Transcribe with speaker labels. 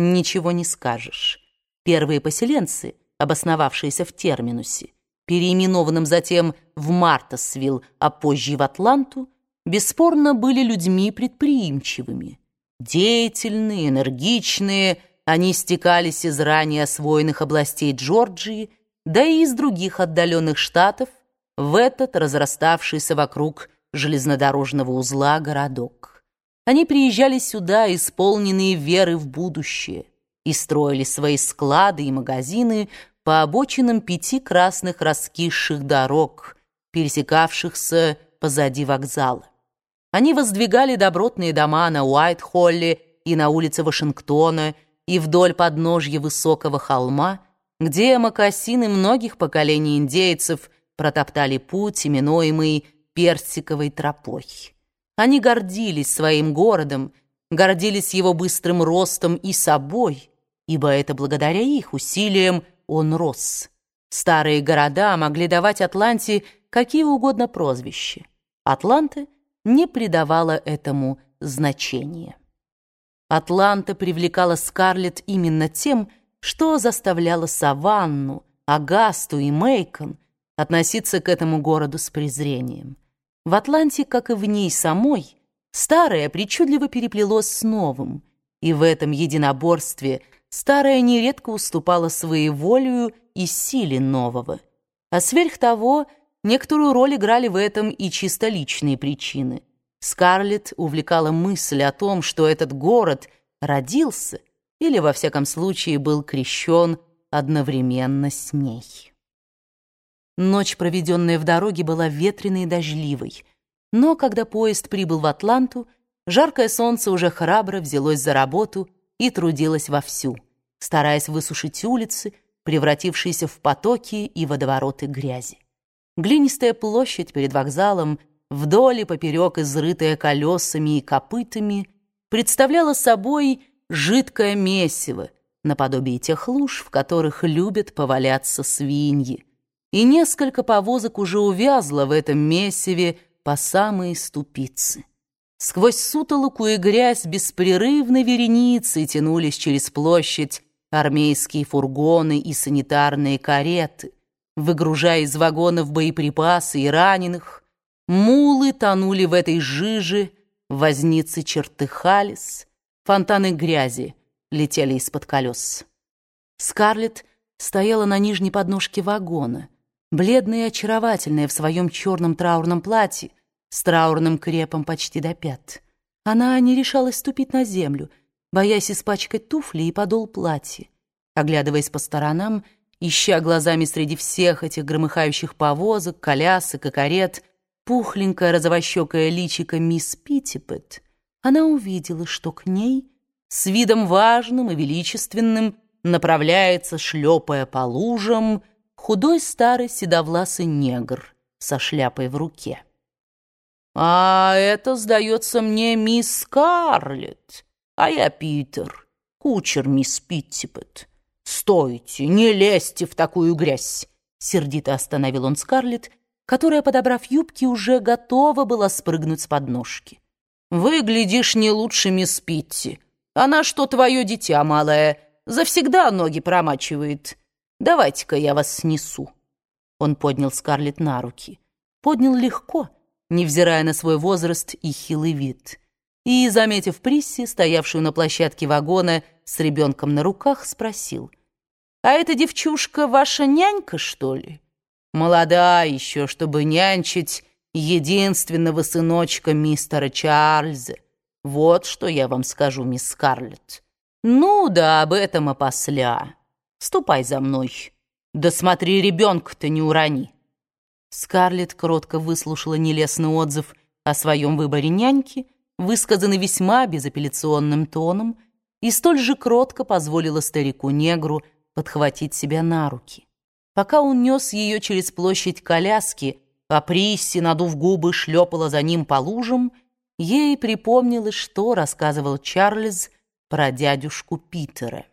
Speaker 1: ничего не скажешь. Первые поселенцы, обосновавшиеся в Терминусе, переименованном затем в Мартасвилл, а позже в Атланту, бесспорно были людьми предприимчивыми. Деятельные, энергичные, они стекались из ранее освоенных областей Джорджии, да и из других отдаленных штатов, в этот разраставшийся вокруг железнодорожного узла городок. Они приезжали сюда, исполненные веры в будущее, и строили свои склады и магазины по обочинам пяти красных раскисших дорог, пересекавшихся позади вокзала. Они воздвигали добротные дома на Уайт-Холле и на улице Вашингтона и вдоль подножья высокого холма, где мокасины многих поколений индейцев протоптали путь, именуемый Персиковой тропой. Они гордились своим городом, гордились его быстрым ростом и собой, ибо это благодаря их усилиям он рос. Старые города могли давать Атланте какие угодно прозвища. Атланта не придавала этому значения. Атланта привлекала Скарлетт именно тем, что заставляло Саванну, Агасту и Мейкон относиться к этому городу с презрением. В Атланте, как и в ней самой, старое причудливо переплелось с новым, и в этом единоборстве старое нередко уступало своеволию и силе нового. А сверх того, некоторую роль играли в этом и чисто личные причины. Скарлетт увлекала мысль о том, что этот город родился или, во всяком случае, был крещен одновременно с ней. Ночь, проведенная в дороге, была ветреной и дождливой, но когда поезд прибыл в Атланту, жаркое солнце уже храбро взялось за работу и трудилось вовсю, стараясь высушить улицы, превратившиеся в потоки и водовороты грязи. Глинистая площадь перед вокзалом, вдоль и поперек изрытая колесами и копытами, представляла собой жидкое месиво, наподобие тех луж, в которых любят поваляться свиньи. И несколько повозок уже увязло в этом месиве по самые ступицы. Сквозь сутолоку и грязь беспрерывной вереницей тянулись через площадь армейские фургоны и санитарные кареты, выгружая из вагонов боеприпасы и раненых, мулы тонули в этой жиже, возницы чертыхались, фонтаны грязи летели из-под колес. Скарлетт стояла на нижней подножке вагона, бледная и очаровательная в своем черном траурном платье, с траурным крепом почти до пят. Она не решалась ступить на землю, боясь испачкать туфли и подол платья. Оглядываясь по сторонам, ища глазами среди всех этих громыхающих повозок, колясок и карет, пухленькая розовощекая личико мисс Питтипет, она увидела, что к ней с видом важным и величественным направляется, шлепая по лужам, худой старый седовласый негр со шляпой в руке. «А это, сдается мне, мисс Скарлетт, а я Питер, кучер мисс Питтипет. Стойте, не лезьте в такую грязь!» Сердито остановил он Скарлетт, которая, подобрав юбки, уже готова была спрыгнуть с подножки. «Выглядишь не лучше мисс Питти. Она что, твое дитя малое, завсегда ноги промачивает. Давайте-ка я вас снесу». Он поднял Скарлетт на руки. Поднял легко, невзирая на свой возраст и хилый вид. И, заметив Присси, стоявшую на площадке вагона с ребенком на руках, спросил, «А эта девчушка ваша нянька, что ли? Молода еще, чтобы нянчить единственного сыночка мистера Чарльза. Вот что я вам скажу, мисс Скарлетт. Ну да, об этом опосля. Ступай за мной. Да смотри, ребенка-то не урони». Скарлетт кротко выслушала нелестный отзыв о своем выборе няньки, высказанный весьма безапелляционным тоном, и столь же кротко позволила старику-негру подхватить себя на руки. Пока он нес ее через площадь коляски, а Присси, надув губы, шлепала за ним по лужам, ей припомнилось, что рассказывал Чарльз про дядюшку Питера.